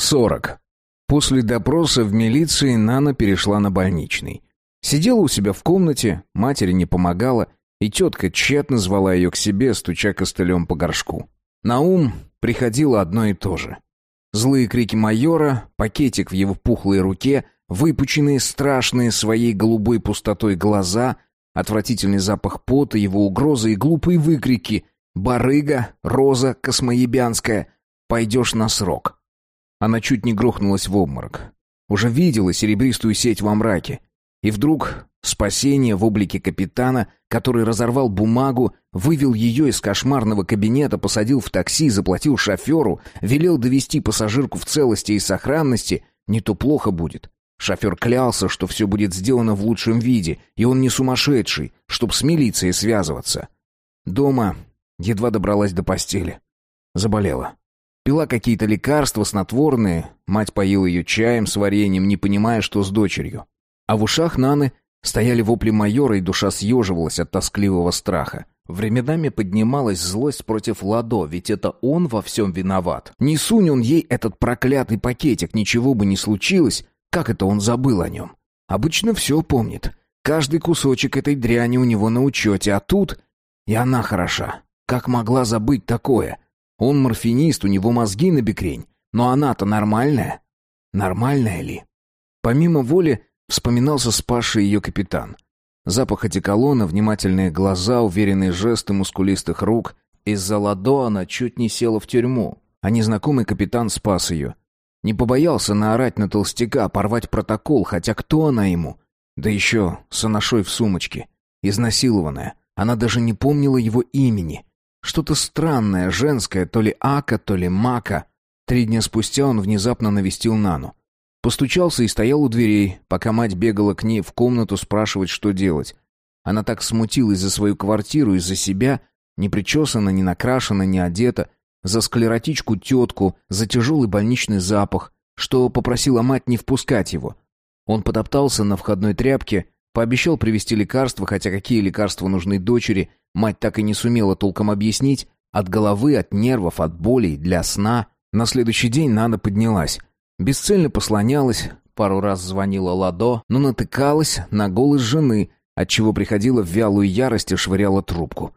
40. После допроса в милиции Нана перешла на больничный. Сидела у себя в комнате, матери не помогала, и тетка тщетно звала ее к себе, стуча костылем по горшку. На ум приходило одно и то же. Злые крики майора, пакетик в его пухлой руке, выпученные страшные своей голубой пустотой глаза, отвратительный запах пота, его угрозы и глупые выкрики «Барыга, Роза, Космоебянская, пойдешь на срок». Она чуть не грохнулась в обморок. Уже видела серебристую сеть во мраке. И вдруг спасение в облике капитана, который разорвал бумагу, вывел ее из кошмарного кабинета, посадил в такси, заплатил шоферу, велел довести пассажирку в целости и сохранности, не то плохо будет. Шофер клялся, что все будет сделано в лучшем виде, и он не сумасшедший, чтоб с милицией связываться. Дома едва добралась до постели. Заболела. Пила какие-то лекарства снотворные, мать поила ее чаем с вареньем, не понимая, что с дочерью. А в ушах Наны стояли вопли майора, и душа съеживалась от тоскливого страха. Временами поднималась злость против Ладо, ведь это он во всем виноват. Не сунь он ей этот проклятый пакетик, ничего бы не случилось. Как это он забыл о нем? Обычно все помнит. Каждый кусочек этой дряни у него на учете, а тут... И она хороша. Как могла забыть такое? Он морфинист, у него мозги на бекрень. Но она-то нормальная. Нормальная ли? Помимо воли вспоминался спасший ее капитан. Запах одеколона, внимательные глаза, уверенные жесты мускулистых рук. Из-за ладо она чуть не села в тюрьму, а незнакомый капитан спас ее. Не побоялся наорать на толстяка, порвать протокол, хотя кто она ему? Да еще с анашой в сумочке. Изнасилованная. Она даже не помнила его имени. Что-то странное, женское, то ли Ака, то ли Мака. Три дня спустя он внезапно навестил Нану. Постучался и стоял у дверей, пока мать бегала к ней в комнату спрашивать, что делать. Она так смутилась за свою квартиру и за себя, не причесана, не накрашена, не одета, за склеротичку тетку, за тяжелый больничный запах, что попросила мать не впускать его. Он потоптался на входной тряпке, пообещал привезти лекарства, хотя какие лекарства нужны дочери, Мать так и не сумела толком объяснить. От головы, от нервов, от болей, для сна. На следующий день Нана поднялась. Бесцельно послонялась, пару раз звонила Ладо, но натыкалась на голос жены, отчего приходила в вялую ярость и швыряла трубку.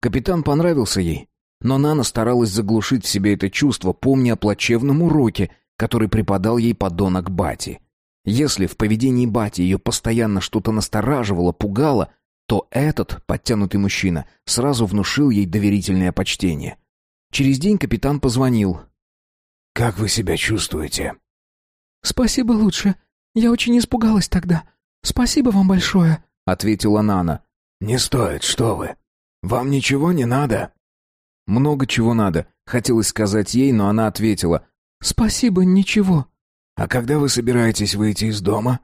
Капитан понравился ей, но Нана старалась заглушить в себе это чувство, помня о плачевном уроке, который преподал ей подонок Бати. Если в поведении Бати ее постоянно что-то настораживало, пугало, то этот подтянутый мужчина сразу внушил ей доверительное почтение. Через день капитан позвонил. «Как вы себя чувствуете?» «Спасибо лучше. Я очень испугалась тогда. Спасибо вам большое», — ответила Нана. «Не стоит, что вы. Вам ничего не надо?» «Много чего надо», — хотелось сказать ей, но она ответила. «Спасибо, ничего». «А когда вы собираетесь выйти из дома?»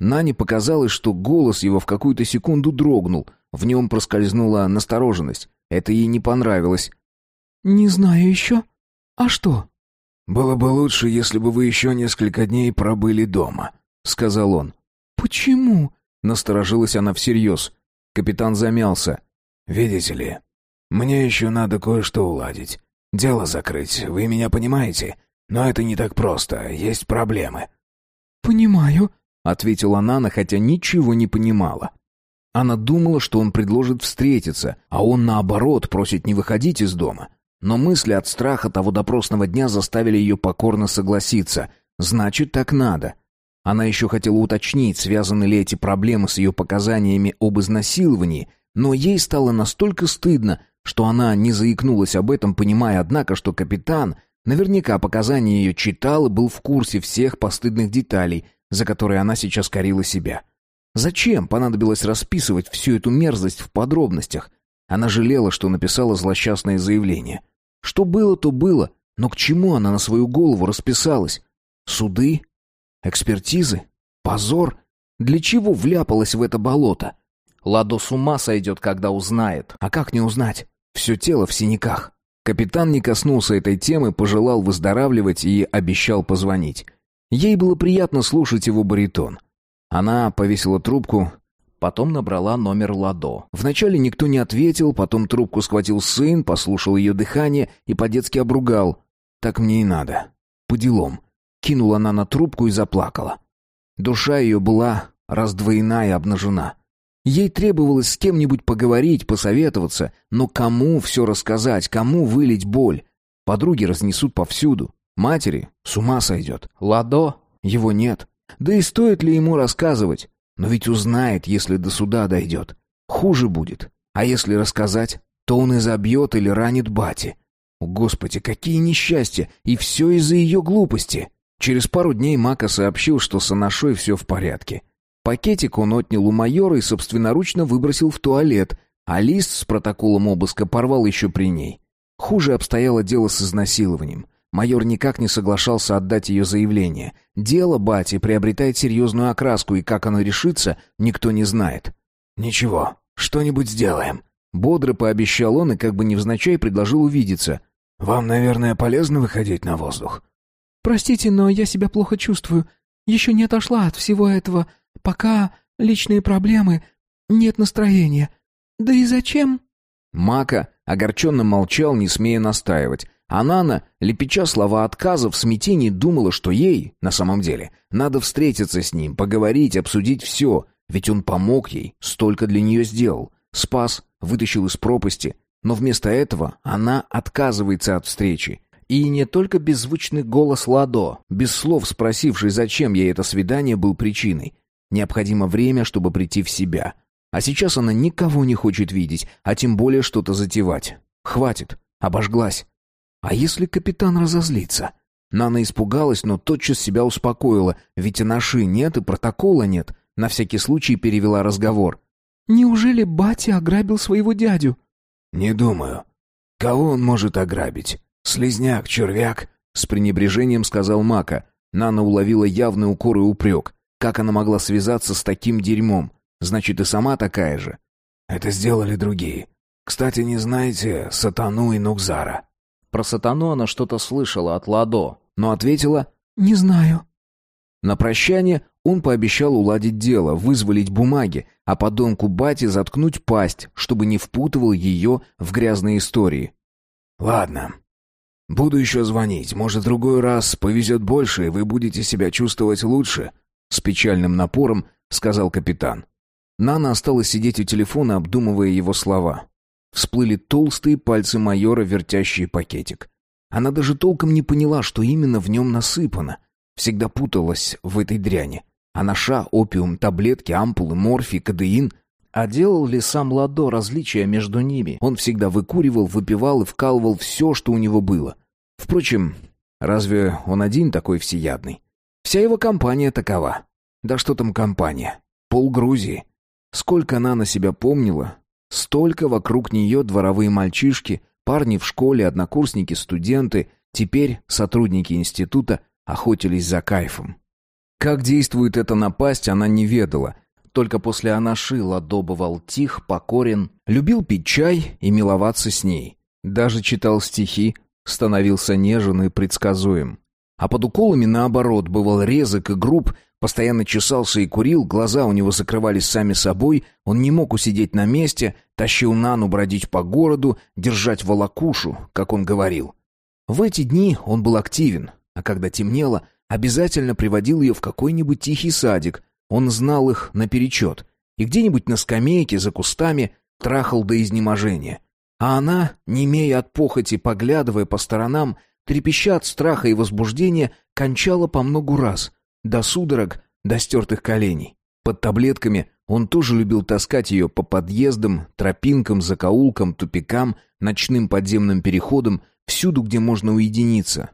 Нане показалось, что голос его в какую-то секунду дрогнул. В нем проскользнула настороженность. Это ей не понравилось. «Не знаю еще. А что?» «Было бы лучше, если бы вы еще несколько дней пробыли дома», — сказал он. «Почему?» — насторожилась она всерьез. Капитан замялся. «Видите ли, мне еще надо кое-что уладить. Дело закрыть, вы меня понимаете? Но это не так просто, есть проблемы». «Понимаю», — ответила Нана, хотя ничего не понимала. Она думала, что он предложит встретиться, а он, наоборот, просит не выходить из дома. Но мысли от страха того допросного дня заставили ее покорно согласиться. Значит, так надо. Она еще хотела уточнить, связаны ли эти проблемы с ее показаниями об изнасиловании, но ей стало настолько стыдно, что она не заикнулась об этом, понимая, однако, что капитан наверняка показания ее читал и был в курсе всех постыдных деталей, за которые она сейчас корила себя. Зачем понадобилось расписывать всю эту мерзость в подробностях? Она жалела, что написала злосчастное заявление. Что было, то было, но к чему она на свою голову расписалась? Суды? Экспертизы? Позор? Для чего вляпалась в это болото? Ладо с ума сойдет, когда узнает. А как не узнать? Все тело в синяках. Капитан не коснулся этой темы, пожелал выздоравливать и обещал позвонить. Ей было приятно слушать его баритон. Она повесила трубку, потом набрала номер Ладо. Вначале никто не ответил, потом трубку схватил сын, послушал ее дыхание и по-детски обругал. «Так мне и надо. по делам. Кинула она на трубку и заплакала. Душа ее была раздвоена и обнажена. Ей требовалось с кем-нибудь поговорить, посоветоваться, но кому все рассказать, кому вылить боль? Подруги разнесут повсюду. Матери с ума сойдет. Ладо? Его нет. Да и стоит ли ему рассказывать? Но ведь узнает, если до суда дойдет. Хуже будет. А если рассказать, то он и забьет или ранит бати. Господи, какие несчастья! И все из-за ее глупости. Через пару дней Мака сообщил, что с Анашой все в порядке. Пакетик он отнял у майора и собственноручно выбросил в туалет, а лист с протоколом обыска порвал еще при ней. Хуже обстояло дело с изнасилованием. Майор никак не соглашался отдать ее заявление. Дело бати приобретает серьезную окраску, и как оно решится, никто не знает. «Ничего, что-нибудь сделаем», — бодро пообещал он и как бы невзначай предложил увидеться. «Вам, наверное, полезно выходить на воздух?» «Простите, но я себя плохо чувствую. Еще не отошла от всего этого. Пока личные проблемы, нет настроения. Да и зачем?» Мака огорченно молчал, не смея настаивать. А Нана, лепеча слова отказа, в смятении думала, что ей, на самом деле, надо встретиться с ним, поговорить, обсудить все, ведь он помог ей, столько для нее сделал. Спас, вытащил из пропасти. Но вместо этого она отказывается от встречи. И не только беззвучный голос Ладо, без слов спросивший, зачем ей это свидание, был причиной. Необходимо время, чтобы прийти в себя. А сейчас она никого не хочет видеть, а тем более что-то затевать. Хватит, обожглась. А если капитан разозлится? Нана испугалась, но тотчас себя успокоила, ведь анаши нет и протокола нет. На всякий случай перевела разговор. «Неужели батя ограбил своего дядю?» «Не думаю. Кого он может ограбить? Слизняк, червяк?» С пренебрежением сказал Мака. Нана уловила явный укор и упрек. Как она могла связаться с таким дерьмом? Значит, и сама такая же. Это сделали другие. Кстати, не знаете Сатану и Нукзара? Про Сатану она что-то слышала от Ладо, но ответила «Не знаю». На прощание он пообещал уладить дело, вызволить бумаги, а подонку Бати заткнуть пасть, чтобы не впутывал ее в грязные истории. «Ладно. Буду еще звонить. Может, другой раз повезет больше, и вы будете себя чувствовать лучше», с печальным напором сказал капитан. Нана осталась сидеть у телефона, обдумывая его слова. Всплыли толстые пальцы майора, вертящие пакетик. Она даже толком не поняла, что именно в нем насыпано. Всегда путалась в этой дряни. Анаша, опиум, таблетки, ампулы, морфий, кадеин. А делал ли сам Ладо различия между ними? Он всегда выкуривал, выпивал и вкалывал все, что у него было. Впрочем, разве он один такой всеядный? Вся его компания такова. Да что там компания? Пол Грузии. Сколько она на себя помнила, столько вокруг нее дворовые мальчишки, парни в школе, однокурсники, студенты, теперь сотрудники института охотились за кайфом. Как действует эта напасть, она не ведала. Только после Анаши Ладо бывал тих, покорен, любил пить чай и миловаться с ней. Даже читал стихи, становился нежен и предсказуем. А под уколами, наоборот, бывал резок и груб, постоянно чесался и курил, глаза у него закрывались сами собой, он не мог усидеть на месте, тащил Нану бродить по городу, держать волокушу, как он говорил. В эти дни он был активен, а когда темнело, обязательно приводил ее в какой-нибудь тихий садик, он знал их наперечет, и где-нибудь на скамейке за кустами трахал до изнеможения. А она, не имея от похоти, поглядывая по сторонам, трепеща от страха и возбуждения, кончала по многу раз, до судорог, до стертых коленей. Под таблетками он тоже любил таскать ее по подъездам, тропинкам, закоулкам, тупикам, ночным подземным переходам, всюду, где можно уединиться.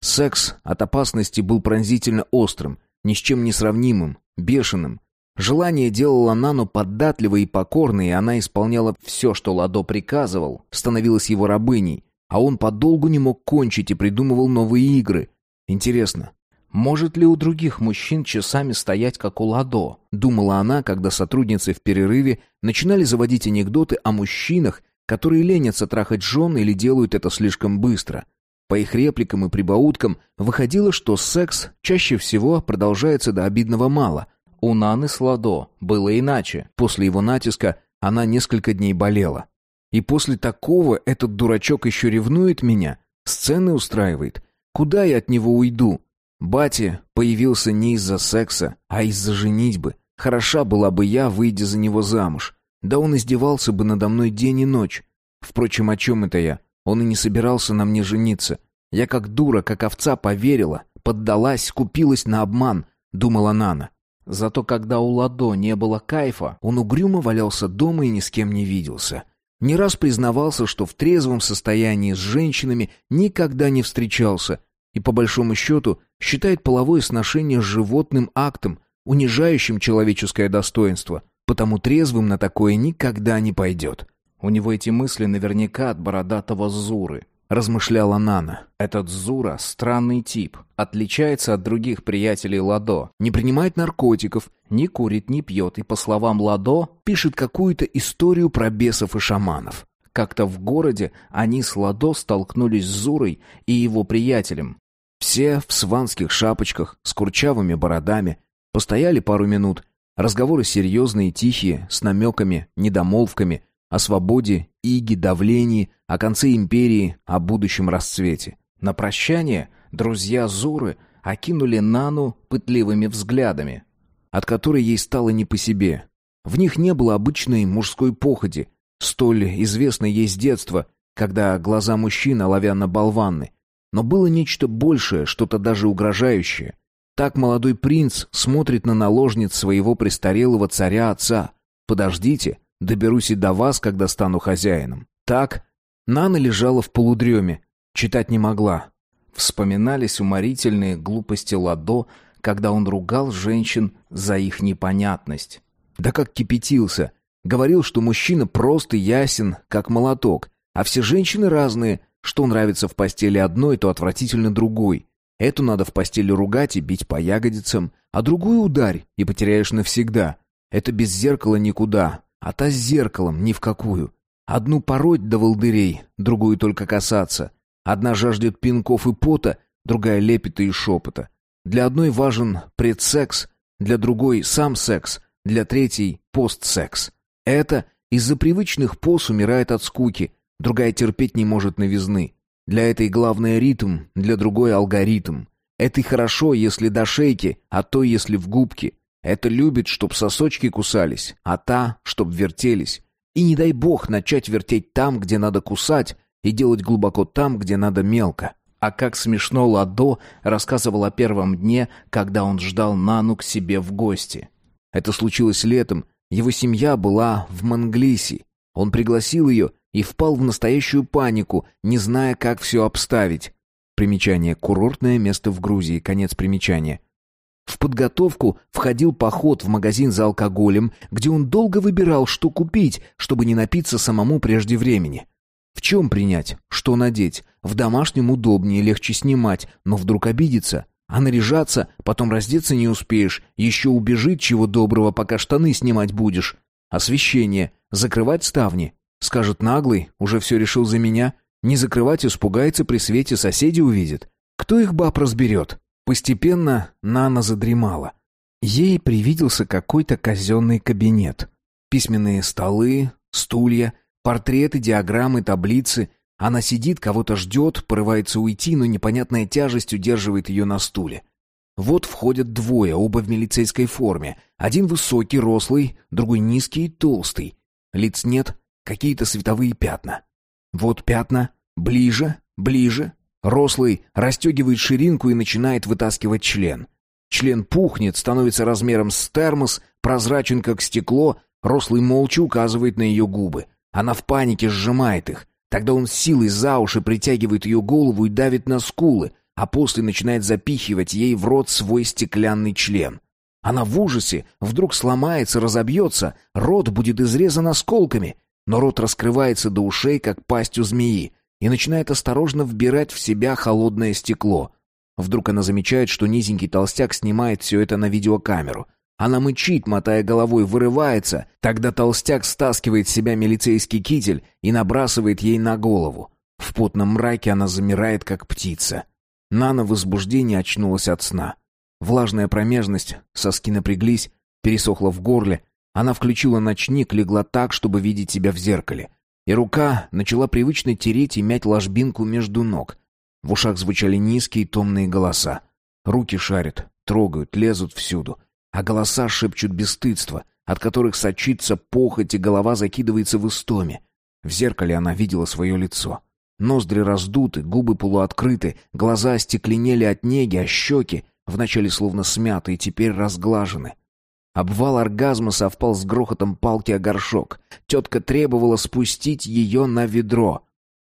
Секс от опасности был пронзительно острым, ни с чем не сравнимым, бешеным. Желание делало Нану податливой и покорной, и она исполняла все, что Ладо приказывал, становилась его рабыней, а он подолгу не мог кончить и придумывал новые игры. Интересно, может ли у других мужчин часами стоять как у Ладо? Думала она, когда сотрудницы в перерыве начинали заводить анекдоты о мужчинах, которые ленятся трахать жен или делают это слишком быстро. По их репликам и прибауткам выходило, что секс чаще всего продолжается до обидного мало. У Наны с Ладо было иначе. После его натиска она несколько дней болела. И после такого этот дурачок еще ревнует меня, сцены устраивает. Куда я от него уйду? Батя появился не из-за секса, а из-за женитьбы. Хороша была бы я, выйдя за него замуж. Да он издевался бы надо мной день и ночь. Впрочем, о чем это я? Он и не собирался на мне жениться. Я как дура, как овца поверила, поддалась, купилась на обман, думала Нана. Зато когда у Ладо не было кайфа, он угрюмо валялся дома и ни с кем не виделся. Не раз признавался, что в трезвом состоянии с женщинами никогда не встречался и, по большому счету, считает половое сношение животным актом, унижающим человеческое достоинство, потому трезвым на такое никогда не пойдет. У него эти мысли наверняка от бородатого Зуры размышляла Нана. Этот Зура странный тип, отличается от других приятелей Ладо, не принимает наркотиков, не курит, не пьет и, по словам Ладо, пишет какую-то историю про бесов и шаманов. Как-то в городе они с Ладо столкнулись с Зурой и его приятелем. Все в сванских шапочках, с курчавыми бородами. Постояли пару минут. Разговоры серьезные, тихие, с намеками, недомолвками, о свободе, иге, давлении, о конце империи, о будущем расцвете. На прощание друзья Зуры окинули Нану пытливыми взглядами, от которой ей стало не по себе. В них не было обычной мужской походи, столь известной ей с детства, когда глаза мужчин оловянно-болванны. Но было нечто большее, что-то даже угрожающее. Так молодой принц смотрит на наложниц своего престарелого царя-отца. Подождите, Доберусь и до вас, когда стану хозяином. Так, Нана лежала в полудреме, читать не могла. Вспоминались уморительные глупости Ладо, когда он ругал женщин за их непонятность. Да как кипятился. Говорил, что мужчина просто ясен, как молоток, а все женщины разные, что нравится в постели одной, то отвратительно другой. Эту надо в постели ругать и бить по ягодицам, а другую ударь, и потеряешь навсегда. Это без зеркала никуда, а та с зеркалом ни в какую. Одну пороть до волдырей, другую только касаться. Одна жаждет пинков и пота, другая лепета и шепота. Для одной важен предсекс, для другой сам секс, для третьей постсекс. Это из-за привычных поз умирает от скуки, другая терпеть не может новизны. Для этой главное ритм, для другой алгоритм. Это и хорошо, если до шейки, а то если в губки. Это любит, чтоб сосочки кусались, а та, чтоб вертелись. И не дай бог начать вертеть там, где надо кусать, и делать глубоко там, где надо мелко. А как смешно Ладо рассказывал о первом дне, когда он ждал Нану к себе в гости. Это случилось летом, его семья была в Манглиси. Он пригласил ее и впал в настоящую панику, не зная, как все обставить. Примечание. Курортное место в Грузии. Конец примечания. В подготовку входил поход в магазин за алкоголем, где он долго выбирал, что купить, чтобы не напиться самому прежде времени. В чем принять? Что надеть? В домашнем удобнее, легче снимать, но вдруг обидится. А наряжаться, потом раздеться не успеешь, еще убежит чего доброго, пока штаны снимать будешь. Освещение, закрывать ставни. Скажет наглый, уже все решил за меня. Не закрывать испугается, при свете соседи увидят. Кто их баб разберет? Постепенно Нана задремала. Ей привиделся какой-то казенный кабинет. Письменные столы, стулья, портреты, диаграммы, таблицы. Она сидит, кого-то ждет, порывается уйти, но непонятная тяжесть удерживает ее на стуле. Вот входят двое, оба в милицейской форме. Один высокий, рослый, другой низкий толстый. Лиц нет, какие-то световые пятна. Вот пятна, ближе, ближе, Рослый расстегивает ширинку и начинает вытаскивать член. Член пухнет, становится размером с термос, прозрачен как стекло. Рослый молча указывает на ее губы. Она в панике сжимает их. Тогда он силой за уши притягивает ее голову и давит на скулы, а после начинает запихивать ей в рот свой стеклянный член. Она в ужасе, вдруг сломается, разобьется, рот будет изрезан осколками, но рот раскрывается до ушей, как пасть у змеи и начинает осторожно вбирать в себя холодное стекло. Вдруг она замечает, что низенький толстяк снимает все это на видеокамеру. Она мычит, мотая головой, вырывается. Тогда толстяк стаскивает с себя милицейский китель и набрасывает ей на голову. В потном мраке она замирает, как птица. Нана в возбуждении очнулась от сна. Влажная промежность, соски напряглись, пересохла в горле. Она включила ночник, легла так, чтобы видеть себя в зеркале и рука начала привычно тереть и мять ложбинку между ног. В ушах звучали низкие томные голоса. Руки шарят, трогают, лезут всюду. А голоса шепчут бесстыдство, от которых сочится похоть, и голова закидывается в истоме. В зеркале она видела свое лицо. Ноздри раздуты, губы полуоткрыты, глаза остекленели от неги, а щеки, вначале словно смяты и теперь разглажены. Обвал оргазма совпал с грохотом палки о горшок. Тетка требовала спустить ее на ведро.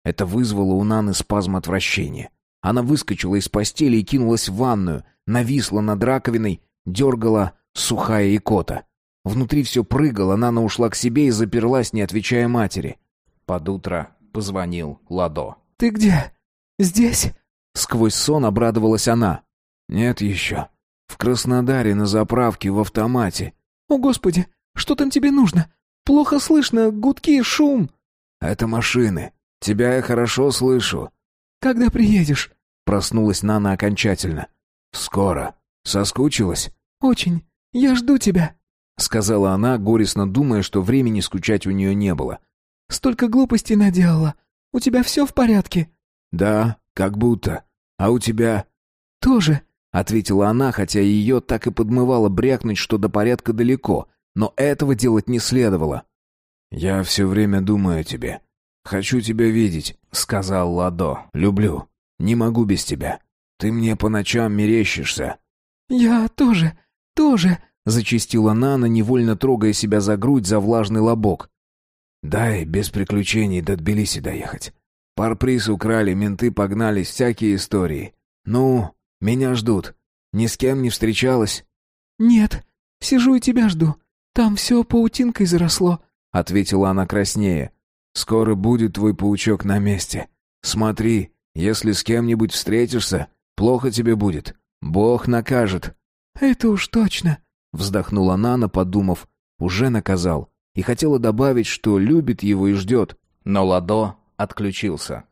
Это вызвало у Наны спазм отвращения. Она выскочила из постели и кинулась в ванную, нависла над раковиной, дергала сухая икота. Внутри все прыгало, Нана ушла к себе и заперлась, не отвечая матери. Под утро позвонил Ладо. «Ты где? Здесь?» Сквозь сон обрадовалась она. «Нет еще. В Краснодаре на заправке в автомате». «О, Господи, что там тебе нужно? Плохо слышно, гудки, шум». «Это машины. Тебя я хорошо слышу». «Когда приедешь?» Проснулась Нана окончательно. «Скоро. Соскучилась?» «Очень. Я жду тебя», — сказала она, горестно думая, что времени скучать у нее не было. «Столько глупостей наделала. У тебя все в порядке?» «Да, как будто. А у тебя?» «Тоже», — ответила она, хотя ее так и подмывало брякнуть, что до порядка далеко, но этого делать не следовало. «Я все время думаю о тебе. Хочу тебя видеть», — сказал Ладо. «Люблю. Не могу без тебя. Ты мне по ночам мерещишься». «Я тоже, тоже», — зачистила Нана, невольно трогая себя за грудь, за влажный лобок. «Дай без приключений до Тбилиси доехать. Парприз украли, менты погнались, всякие истории. Ну, меня ждут. Ни с кем не встречалась?» «Нет, сижу и тебя жду. Там все паутинкой заросло», — ответила она краснее. «Скоро будет твой паучок на месте. Смотри, если с кем-нибудь встретишься, плохо тебе будет. Бог накажет». «Это уж точно», — вздохнула Нана, подумав. «Уже наказал». И хотела добавить, что любит его и ждет. Но Ладо отключился.